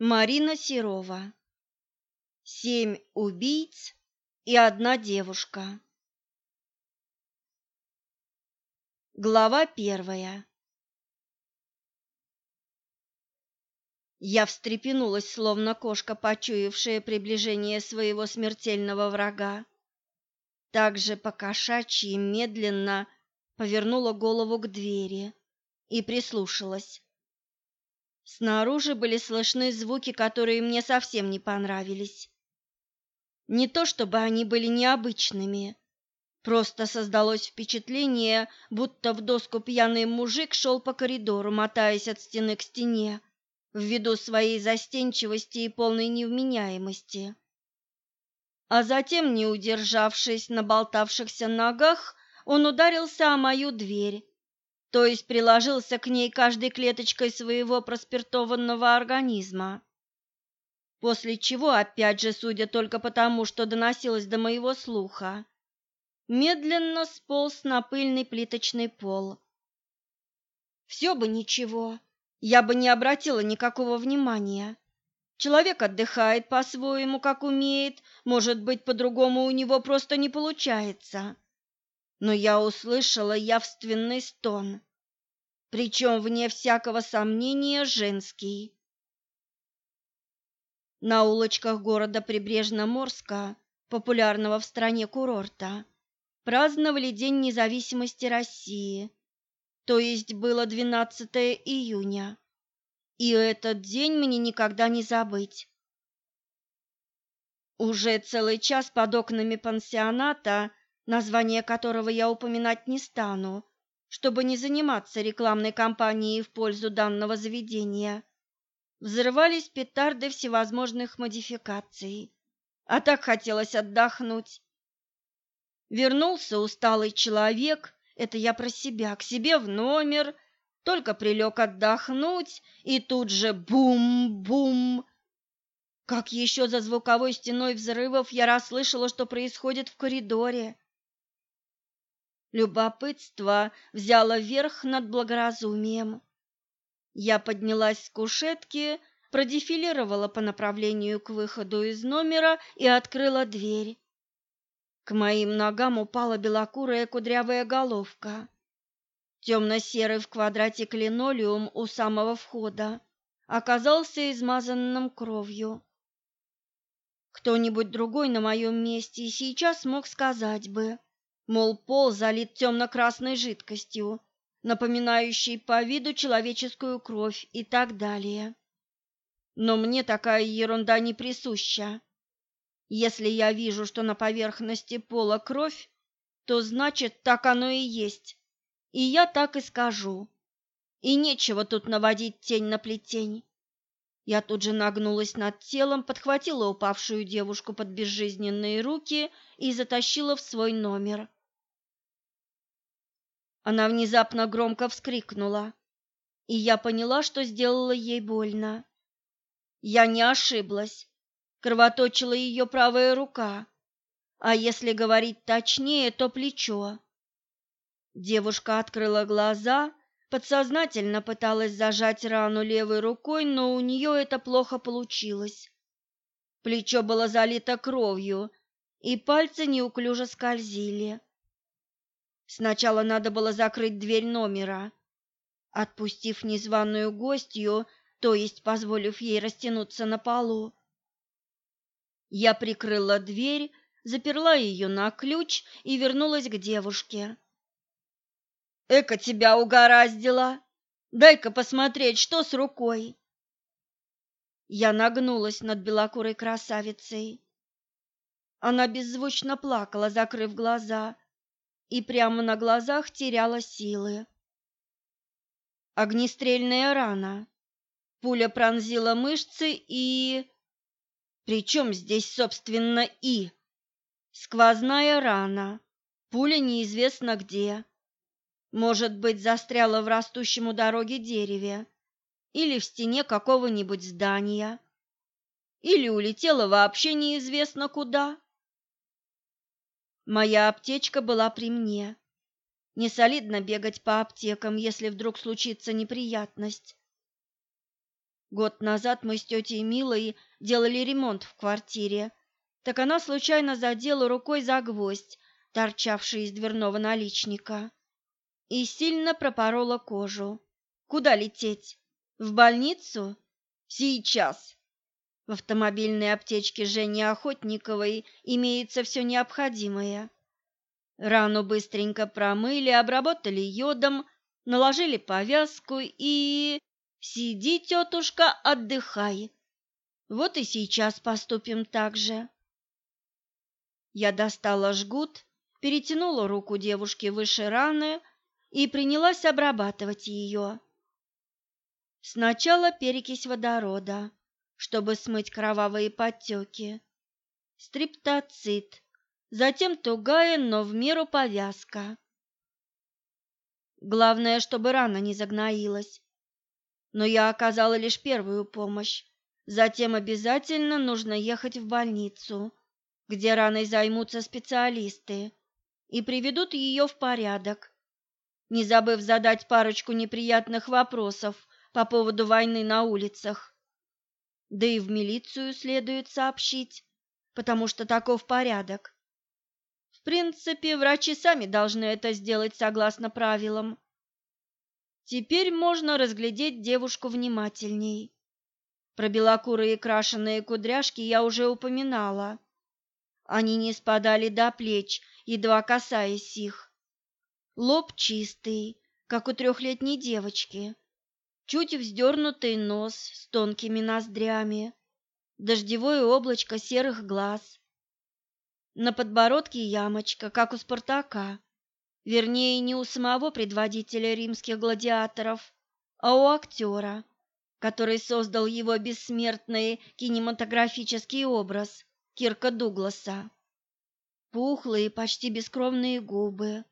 Марина Серова. Семь убийц и одна девушка. Глава первая. Я встрепенулась, словно кошка, почуявшая приближение своего смертельного врага. Также покошачьи медленно повернула голову к двери и прислушалась. Снаружи были слышны звуки, которые мне совсем не понравились. Не то чтобы они были необычными, просто создалось впечатление, будто в доску пьяный мужик шел по коридору, мотаясь от стены к стене, ввиду своей застенчивости и полной невменяемости. А затем, не удержавшись на болтавшихся ногах, он ударился о мою дверь то есть приложился к ней каждой клеточкой своего проспиртованного организма. После чего, опять же, судя только потому, что доносилось до моего слуха, медленно сполз на пыльный плиточный пол. Все бы ничего, я бы не обратила никакого внимания. Человек отдыхает по-своему, как умеет, может быть, по-другому у него просто не получается но я услышала явственный стон, причем, вне всякого сомнения, женский. На улочках города Прибрежно-Морска, популярного в стране курорта, праздновали День независимости России, то есть было 12 июня, и этот день мне никогда не забыть. Уже целый час под окнами пансионата – название которого я упоминать не стану, чтобы не заниматься рекламной кампанией в пользу данного заведения. Взрывались петарды всевозможных модификаций, а так хотелось отдохнуть. Вернулся усталый человек, это я про себя, к себе в номер, только прилег отдохнуть, и тут же бум-бум. Как еще за звуковой стеной взрывов я расслышала, что происходит в коридоре. Любопытство взяло верх над благоразумием. Я поднялась с кушетки, продефилировала по направлению к выходу из номера и открыла дверь. К моим ногам упала белокурая кудрявая головка. Темно-серый в квадратик линолеум у самого входа оказался измазанным кровью. Кто-нибудь другой на моем месте сейчас мог сказать бы, мол, пол залит темно-красной жидкостью, напоминающей по виду человеческую кровь и так далее. Но мне такая ерунда не присуща. Если я вижу, что на поверхности пола кровь, то значит, так оно и есть. И я так и скажу. И нечего тут наводить тень на плетень. Я тут же нагнулась над телом, подхватила упавшую девушку под безжизненные руки и затащила в свой номер. Она внезапно громко вскрикнула, и я поняла, что сделала ей больно. Я не ошиблась. Кровоточила ее правая рука, а если говорить точнее, то плечо. Девушка открыла глаза, подсознательно пыталась зажать рану левой рукой, но у нее это плохо получилось. Плечо было залито кровью, и пальцы неуклюже скользили. Сначала надо было закрыть дверь номера. Отпустив незваную гостью, то есть позволив ей растянуться на полу, я прикрыла дверь, заперла ее на ключ и вернулась к девушке. «Эка тебя угораздило! Дай-ка посмотреть, что с рукой!» Я нагнулась над белокурой красавицей. Она беззвучно плакала, закрыв глаза, и прямо на глазах теряла силы. Огнестрельная рана. Пуля пронзила мышцы и... Причем здесь, собственно, и... Сквозная рана. Пуля неизвестно где. Может быть, застряла в растущем у дороги дереве или в стене какого-нибудь здания, или улетела вообще неизвестно куда. Моя аптечка была при мне. Не солидно бегать по аптекам, если вдруг случится неприятность. Год назад мы с тетей Милой делали ремонт в квартире, так она случайно задела рукой за гвоздь, торчавший из дверного наличника, и сильно пропорола кожу. Куда лететь? В больницу? Сейчас. В автомобильной аптечке Жени Охотниковой имеется все необходимое. Рану быстренько промыли, обработали йодом, наложили повязку и... Сиди, тетушка, отдыхай. Вот и сейчас поступим так же. Я достала жгут, перетянула руку девушки выше раны и принялась обрабатывать ее. Сначала перекись водорода, чтобы смыть кровавые подтеки, стриптоцит, затем тугая, но в меру повязка. Главное, чтобы рана не загноилась. Но я оказала лишь первую помощь. Затем обязательно нужно ехать в больницу, где раной займутся специалисты и приведут ее в порядок, не забыв задать парочку неприятных вопросов по поводу войны на улицах. Да и в милицию следует сообщить, потому что таков порядок. В принципе, врачи сами должны это сделать согласно правилам. Теперь можно разглядеть девушку внимательней. Про белокурые крашеные кудряшки я уже упоминала. Они не спадали до плеч, едва касаясь их. Лоб чистый, как у трехлетней девочки. Чуть вздернутый нос с тонкими ноздрями. Дождевое облачко серых глаз. На подбородке ямочка, как у Спартака. Вернее, не у самого предводителя римских гладиаторов, а у актера, который создал его бессмертный кинематографический образ Кирка Дугласа. Пухлые, почти бескровные губы,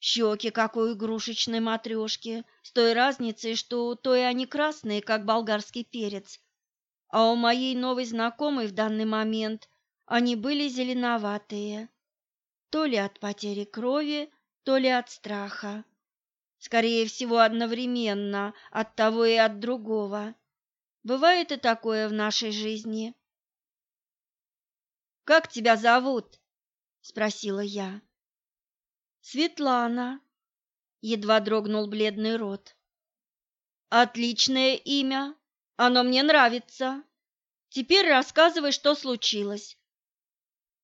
щеки, как у игрушечной матрешки, с той разницей, что у той они красные, как болгарский перец, а у моей новой знакомой в данный момент они были зеленоватые, то ли от потери крови, то ли от страха. Скорее всего, одновременно от того и от другого. Бывает и такое в нашей жизни. «Как тебя зовут?» — спросила я. «Светлана», — едва дрогнул бледный рот. «Отличное имя, оно мне нравится. Теперь рассказывай, что случилось.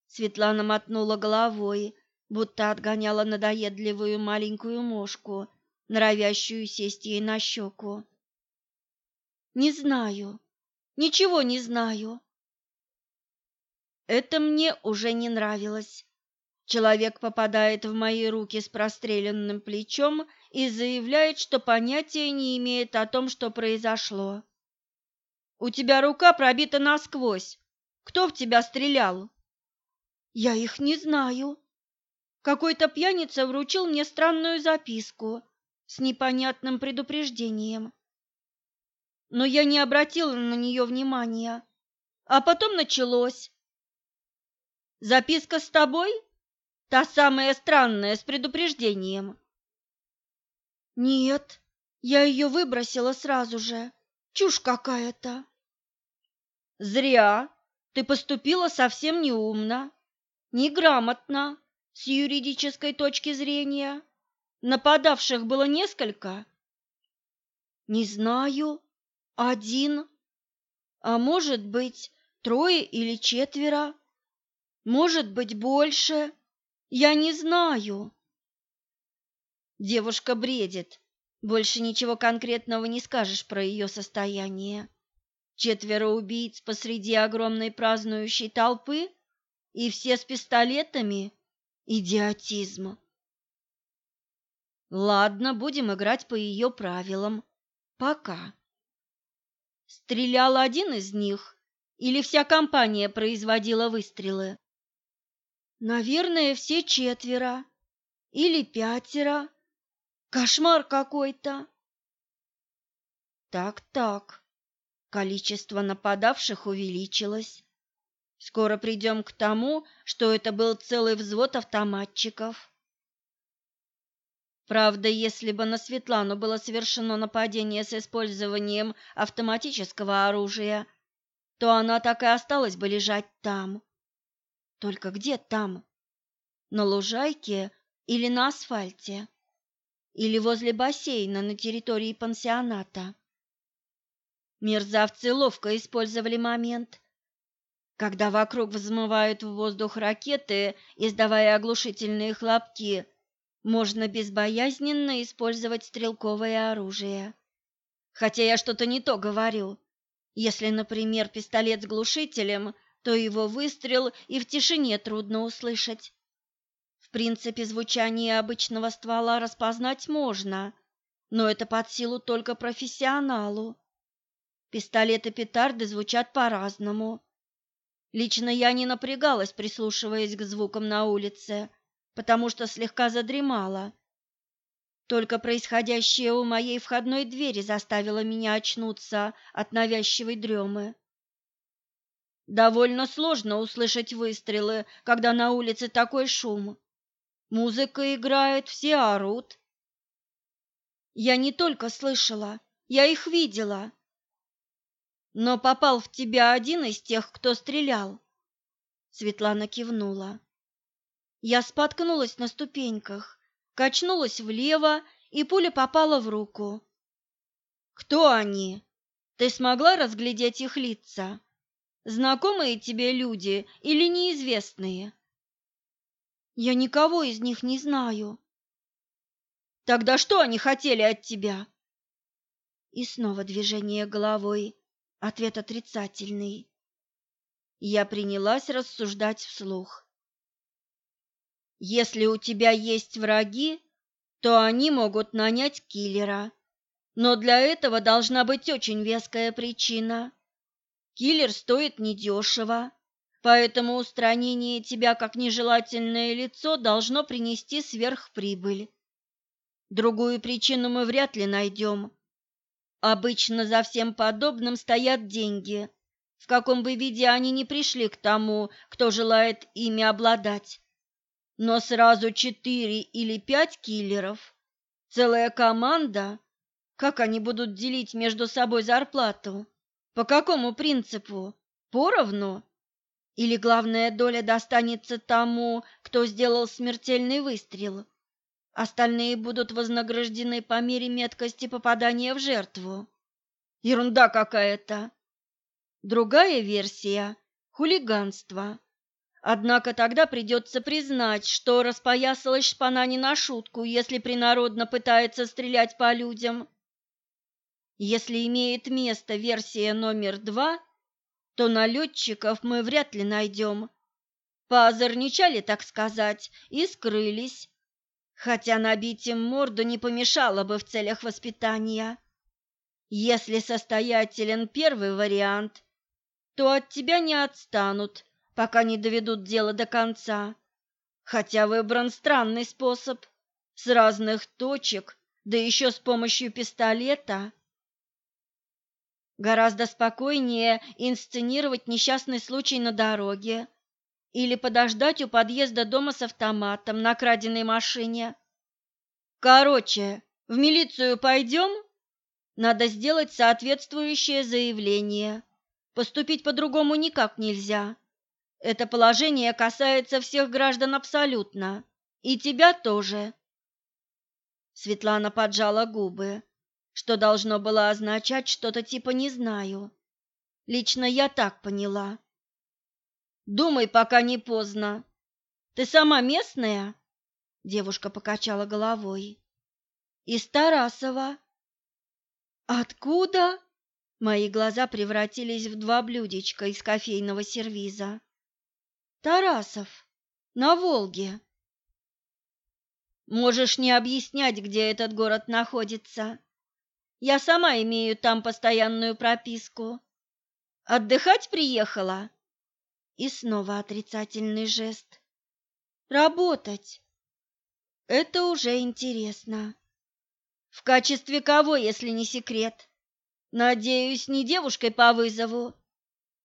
Светлана мотнула головой, будто отгоняла надоедливую маленькую мошку, норовящую сесть ей на щеку. «Не знаю, ничего не знаю». Это мне уже не нравилось. Человек попадает в мои руки с простреленным плечом и заявляет, что понятия не имеет о том, что произошло. «У тебя рука пробита насквозь. Кто в тебя стрелял?» Я их не знаю. Какой-то пьяница вручил мне странную записку с непонятным предупреждением. Но я не обратила на нее внимания. А потом началось. Записка с тобой? Та самая странная, с предупреждением. Нет, я ее выбросила сразу же. Чушь какая-то. Зря. Ты поступила совсем неумно неграмотно с юридической точки зрения. Нападавших было несколько? Не знаю. Один. А может быть, трое или четверо? Может быть, больше? Я не знаю. Девушка бредит. Больше ничего конкретного не скажешь про ее состояние. Четверо убийц посреди огромной празднующей толпы – и все с пистолетами? Идиотизм. Ладно, будем играть по ее правилам. Пока. Стрелял один из них или вся компания производила выстрелы? Наверное, все четверо или пятеро. Кошмар какой-то. Так-так. Количество нападавших увеличилось. Скоро придем к тому, что это был целый взвод автоматчиков. Правда, если бы на Светлану было совершено нападение с использованием автоматического оружия, то она так и осталась бы лежать там. Только где там? На лужайке или на асфальте? Или возле бассейна на территории пансионата? Мерзавцы ловко использовали момент, когда вокруг взмывают в воздух ракеты, издавая оглушительные хлопки, можно безбоязненно использовать стрелковое оружие. Хотя я что-то не то говорю. Если, например, пистолет с глушителем, то его выстрел и в тишине трудно услышать. В принципе, звучание обычного ствола распознать можно, но это под силу только профессионалу. Пистолеты-петарды звучат по-разному. Лично я не напрягалась, прислушиваясь к звукам на улице, потому что слегка задремала. Только происходящее у моей входной двери заставило меня очнуться от навязчивой дремы. Довольно сложно услышать выстрелы, когда на улице такой шум. Музыка играет, все орут. Я не только слышала, я их видела. Но попал в тебя один из тех, кто стрелял. Светлана кивнула. Я споткнулась на ступеньках, качнулась влево, и пуля попала в руку. Кто они? Ты смогла разглядеть их лица? Знакомые тебе люди или неизвестные? Я никого из них не знаю. Тогда что они хотели от тебя? И снова движение головой. Ответ отрицательный. Я принялась рассуждать вслух. Если у тебя есть враги, то они могут нанять киллера. Но для этого должна быть очень веская причина. Киллер стоит недешево, поэтому устранение тебя как нежелательное лицо должно принести сверхприбыль. Другую причину мы вряд ли найдем. Обычно за всем подобным стоят деньги, в каком бы виде они ни пришли к тому, кто желает ими обладать. Но сразу четыре или пять киллеров, целая команда, как они будут делить между собой зарплату? По какому принципу? Поровну? Или главная доля достанется тому, кто сделал смертельный выстрел? Остальные будут вознаграждены по мере меткости попадания в жертву. Ерунда какая-то. Другая версия – хулиганство. Однако тогда придется признать, что распоясалась шпана не на шутку, если принародно пытается стрелять по людям. Если имеет место версия номер два, то налетчиков мы вряд ли найдем. Поозорничали, так сказать, и скрылись, хотя набить им морду не помешало бы в целях воспитания. Если состоятелен первый вариант, то от тебя не отстанут, пока не доведут дело до конца. Хотя выбран странный способ, с разных точек, да еще с помощью пистолета. Гораздо спокойнее инсценировать несчастный случай на дороге или подождать у подъезда дома с автоматом на краденой машине. Короче, в милицию пойдем? Надо сделать соответствующее заявление. Поступить по-другому никак нельзя. Это положение касается всех граждан абсолютно, и тебя тоже. Светлана поджала губы, что должно было означать что-то типа «не знаю». Лично я так поняла. Думай, пока не поздно. Ты сама местная? Девушка покачала головой. Из Тарасова. Откуда? Мои глаза превратились в два блюдечка из кофейного сервиза. Тарасов, на Волге. Можешь не объяснять, где этот город находится. Я сама имею там постоянную прописку. Отдыхать приехала? И снова отрицательный жест. Работать. Это уже интересно. В качестве кого, если не секрет? Надеюсь, не девушкой по вызову.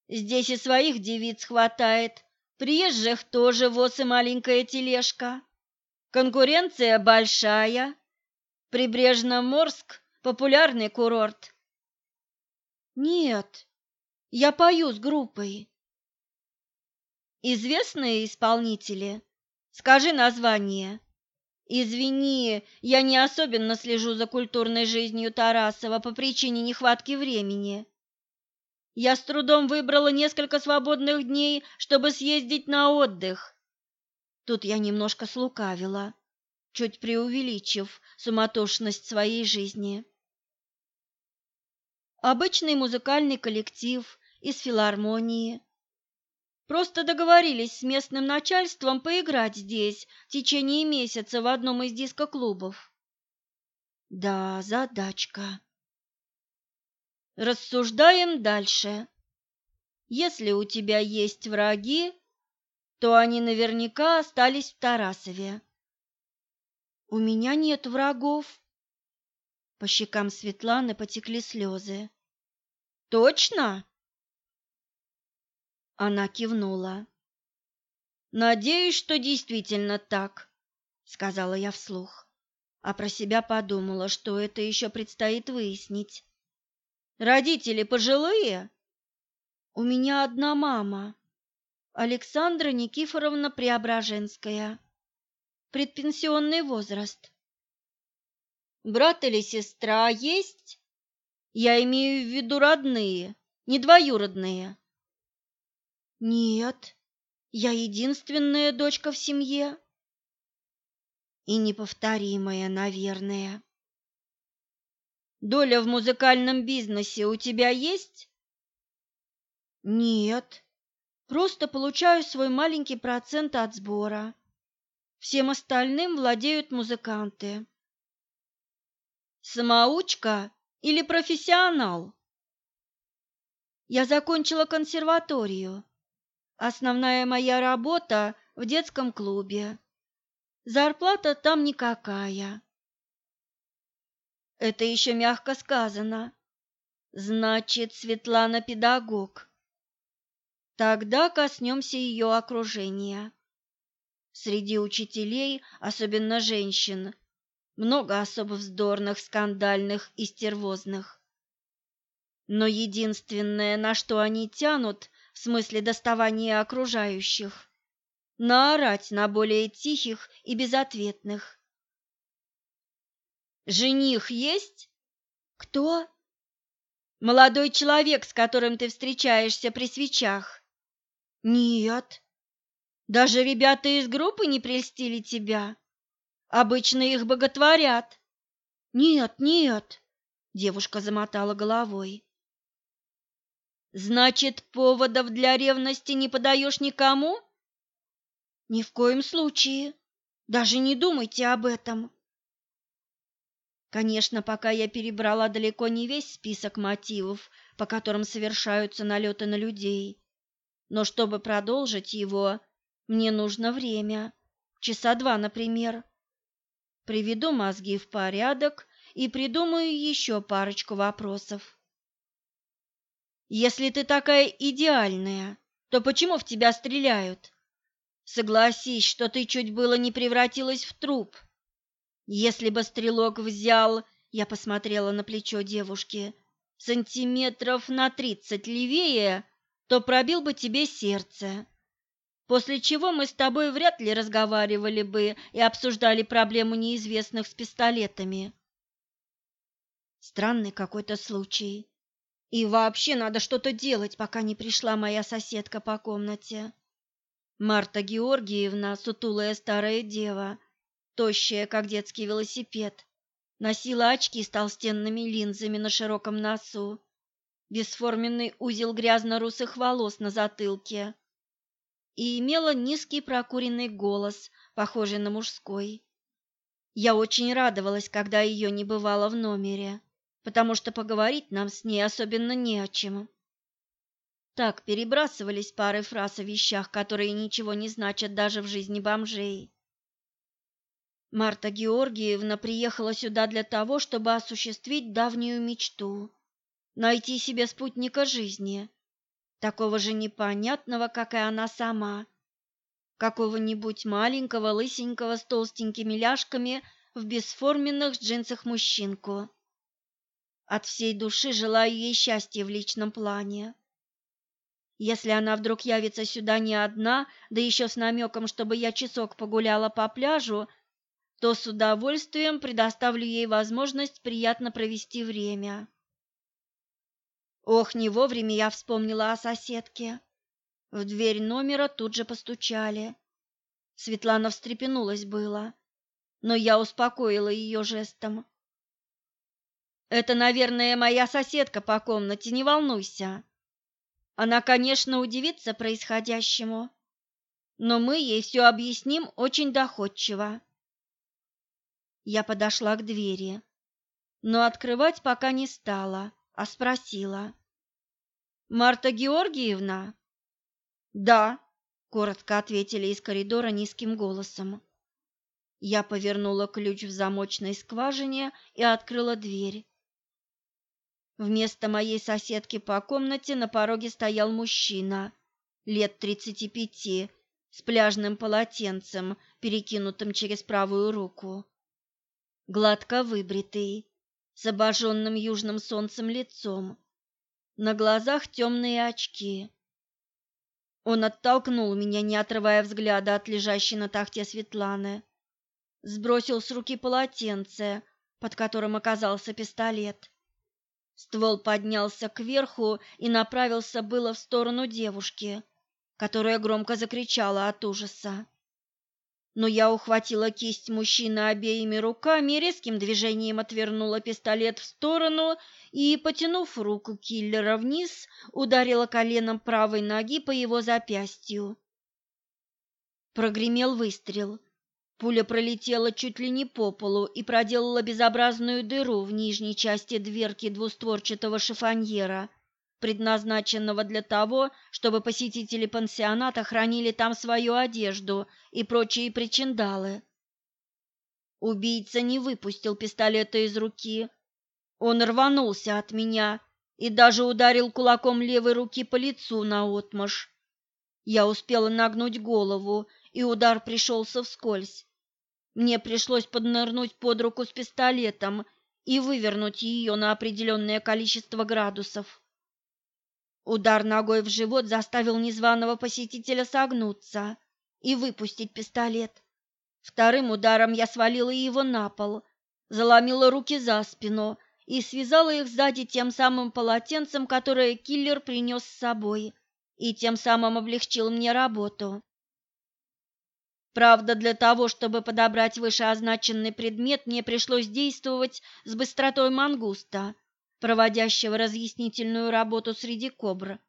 Здесь и своих девиц хватает, Приезжих тоже воз и маленькая тележка. Конкуренция большая, Прибрежно-Морск – популярный курорт. Нет, я пою с группой. Известные исполнители? Скажи название. Извини, я не особенно слежу за культурной жизнью Тарасова по причине нехватки времени. Я с трудом выбрала несколько свободных дней, чтобы съездить на отдых. Тут я немножко слукавила, чуть преувеличив суматошность своей жизни. Обычный музыкальный коллектив из филармонии. Просто договорились с местным начальством поиграть здесь в течение месяца в одном из дискоклубов. Да, задачка. Рассуждаем дальше. Если у тебя есть враги, то они наверняка остались в Тарасове. У меня нет врагов. По щекам Светланы потекли слезы. Точно? Она кивнула. Надеюсь, что действительно так, сказала я вслух, а про себя подумала, что это еще предстоит выяснить. Родители пожилые? У меня одна мама, Александра Никифоровна Преображенская. Предпенсионный возраст. Брат или сестра есть? Я имею в виду родные, не двоюродные. Нет, я единственная дочка в семье. И неповторимая, наверное. Доля в музыкальном бизнесе у тебя есть? Нет, просто получаю свой маленький процент от сбора. Всем остальным владеют музыканты. Самоучка или профессионал? Я закончила консерваторию. Основная моя работа в детском клубе. Зарплата там никакая. Это еще мягко сказано. Значит, Светлана педагог. Тогда коснемся ее окружения. Среди учителей, особенно женщин, много особо вздорных, скандальных и стервозных. Но единственное, на что они тянут, в смысле доставания окружающих, наорать на более тихих и безответных. Жених есть? Кто? Молодой человек, с которым ты встречаешься при свечах. Нет. Даже ребята из группы не прельстили тебя. Обычно их боготворят. Нет, нет, девушка замотала головой. Значит, поводов для ревности не подаешь никому? Ни в коем случае. Даже не думайте об этом. Конечно, пока я перебрала далеко не весь список мотивов, по которым совершаются налеты на людей. Но чтобы продолжить его, мне нужно время. Часа два, например. Приведу мозги в порядок и придумаю еще парочку вопросов. Если ты такая идеальная, то почему в тебя стреляют? Согласись, что ты чуть было не превратилась в труп. Если бы стрелок взял, я посмотрела на плечо девушки, сантиметров на тридцать левее, то пробил бы тебе сердце. После чего мы с тобой вряд ли разговаривали бы и обсуждали проблему неизвестных с пистолетами. Странный какой-то случай. И вообще надо что-то делать, пока не пришла моя соседка по комнате. Марта Георгиевна, сутулая старая дева, тощая, как детский велосипед, носила очки с толстенными линзами на широком носу, бесформенный узел грязно-русых волос на затылке и имела низкий прокуренный голос, похожий на мужской. Я очень радовалась, когда ее не бывало в номере потому что поговорить нам с ней особенно не о чем. Так перебрасывались пары фраз о вещах, которые ничего не значат даже в жизни бомжей. Марта Георгиевна приехала сюда для того, чтобы осуществить давнюю мечту – найти себе спутника жизни, такого же непонятного, как и она сама, какого-нибудь маленького, лысенького, с толстенькими ляжками, в бесформенных джинсах мужчинку. От всей души желаю ей счастья в личном плане. Если она вдруг явится сюда не одна, да еще с намеком, чтобы я часок погуляла по пляжу, то с удовольствием предоставлю ей возможность приятно провести время. Ох, не вовремя я вспомнила о соседке. В дверь номера тут же постучали. Светлана встрепенулась было, но я успокоила ее жестом. «Это, наверное, моя соседка по комнате, не волнуйся. Она, конечно, удивится происходящему, но мы ей все объясним очень доходчиво». Я подошла к двери, но открывать пока не стала, а спросила. «Марта Георгиевна?» «Да», — коротко ответили из коридора низким голосом. Я повернула ключ в замочной скважине и открыла дверь. Вместо моей соседки по комнате на пороге стоял мужчина, лет тридцати пяти, с пляжным полотенцем, перекинутым через правую руку. Гладко выбритый, с обожженным южным солнцем лицом. На глазах темные очки. Он оттолкнул меня, не отрывая взгляда от лежащей на тахте Светланы. Сбросил с руки полотенце, под которым оказался пистолет. Ствол поднялся кверху и направился было в сторону девушки, которая громко закричала от ужаса. Но я ухватила кисть мужчины обеими руками резким движением отвернула пистолет в сторону и, потянув руку киллера вниз, ударила коленом правой ноги по его запястью. Прогремел выстрел. Пуля пролетела чуть ли не по полу и проделала безобразную дыру в нижней части дверки двустворчатого шифоньера, предназначенного для того, чтобы посетители пансионата хранили там свою одежду и прочие причиндалы. Убийца не выпустил пистолета из руки, он рванулся от меня и даже ударил кулаком левой руки по лицу наотмашь. Я успела нагнуть голову, и удар пришелся вскользь. Мне пришлось поднырнуть под руку с пистолетом и вывернуть ее на определенное количество градусов. Удар ногой в живот заставил незваного посетителя согнуться и выпустить пистолет. Вторым ударом я свалила его на пол, заломила руки за спину и связала их сзади тем самым полотенцем, которое киллер принес с собой, и тем самым облегчил мне работу. Правда, для того, чтобы подобрать вышеозначенный предмет, мне пришлось действовать с быстротой мангуста, проводящего разъяснительную работу среди кобр.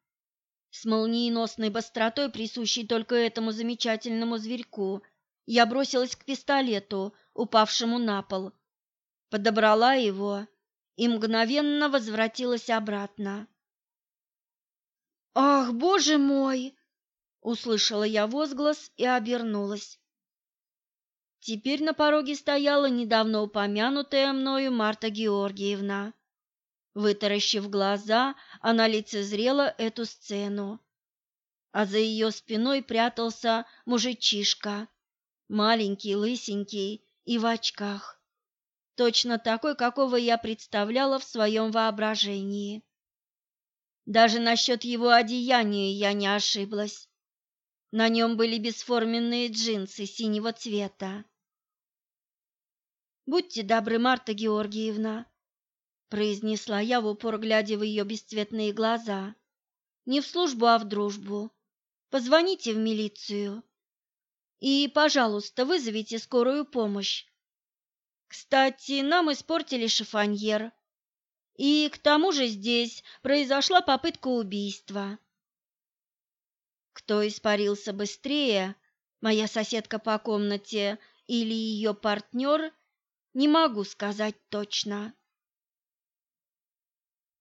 С молниеносной быстротой, присущей только этому замечательному зверьку, я бросилась к пистолету, упавшему на пол, подобрала его и мгновенно возвратилась обратно. «Ах, боже мой!» — услышала я возглас и обернулась. Теперь на пороге стояла недавно упомянутая мною Марта Георгиевна. Вытаращив глаза, она лицезрела эту сцену. А за ее спиной прятался мужичишка, маленький, лысенький и в очках точно такой, какого я представляла в своем воображении. Даже насчет его одеяния я не ошиблась. На нем были бесформенные джинсы синего цвета. «Будьте добры, Марта Георгиевна», — произнесла я в упор, глядя в ее бесцветные глаза. «Не в службу, а в дружбу. Позвоните в милицию. И, пожалуйста, вызовите скорую помощь. Кстати, нам испортили шифоньер. И к тому же здесь произошла попытка убийства. Кто испарился быстрее, моя соседка по комнате или ее партнер, не могу сказать точно.